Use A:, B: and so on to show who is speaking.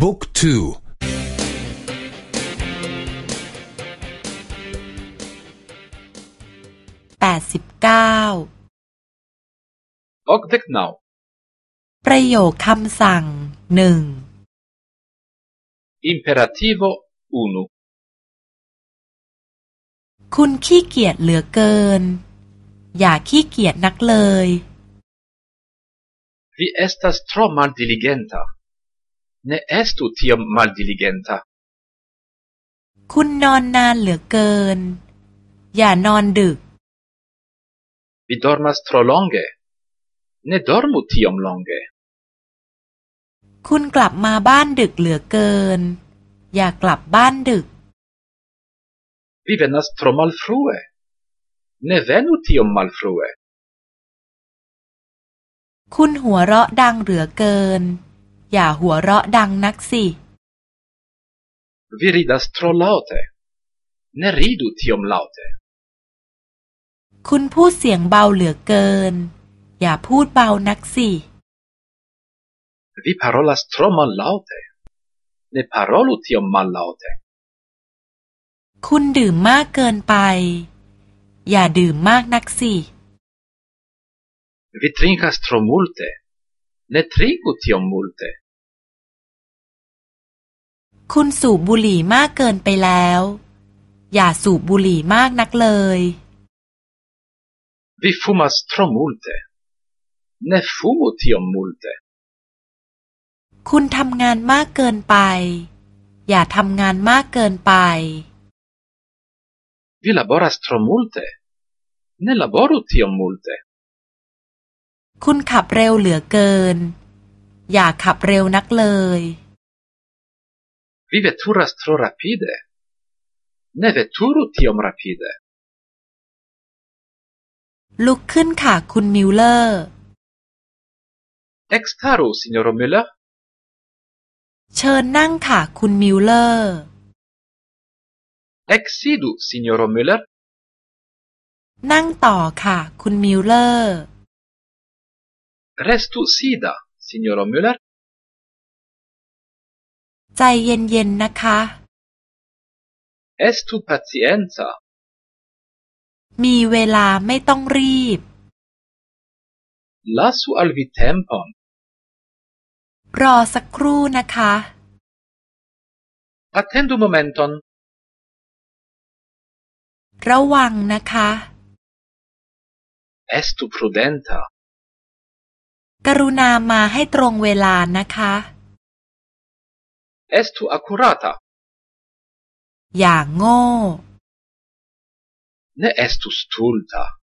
A: บุ๊กทู
B: แปดสิบเก้า
C: อกเด็กนาว
B: ประโยคคำสั่งหนึ่ง
C: imperativo uno
B: คุณขี้เกียจเหลือเกิน อย่าขี้เกียจนักเลย
C: Vi estas tro maldiligenta. Ne estu tiom maldiligenta.
B: คุณนอนนานเหลือเกิน อย่านอนดึก
C: Vi dormas tro longe. Ne dormu tiom longe.
B: คุณกลับมาบ้านดึกเหลือเกิน อย่ากลับบ้านดึก
C: Vi venas tro malfrue. Ne venu tiom malfrue.
B: คุณหัวเราะดังเหลือเกิน อย่าหัวเราะดังนักสิ
C: Vi ridas tro laute. Ne ridu tiom laute.
B: คุณพูดเสียงเบาเหลือเกิน อย่าพูดเบานักสิ
C: Vi parolas tro mallaute. Ne parolu tiom mallaute.
B: คุณดื่มมากเกินไป อย่าดื่มมากนักสิ
C: Vi trinkas tro multe. Ne trinku tiom multe.
B: คุณสูบบุหรี่มากเกินไปแล้ว อย่าสูบบุหรี่มากนักเลย
C: Vi fumas tro multe. Ne fumu tiom multe.
B: คุณทำงานมากเกินไป อย่าทำงานมากเกินไป
C: Vi laboras tro multe. Ne laboru tiom multe.
B: คุณขับเร็วเหลือเกิน อย่าขับเร็วนักเลย
C: Vi veturas tro rapide. Ne veturu tiom rapide.
B: ลุกขึ้นค่ะคุณมิลเลอร์
C: Ekstaru, sinjoro Müller.
B: เชิญนั่งค่ะคุณมิลเลอร์
C: Eksidu, sinjoro Müller.
B: นั่งต่อค่ะคุณมิลเลอร์
C: Restu sida, sinjoro Müller.
B: ใจเย็นๆนะคะ
C: Estu pacienca.
B: มีเวลาไม่ต้องรีบ
C: Lasu al vi tempon.
B: รอสักครู่นะคะ
C: Attendu momenton.
B: ระวังนะคะ
C: Estu prudenta.
B: กรุณามาให้ตรงเวลานะคะ
C: estu accurata.
B: Ja, ngo.
C: Ne estu stulta.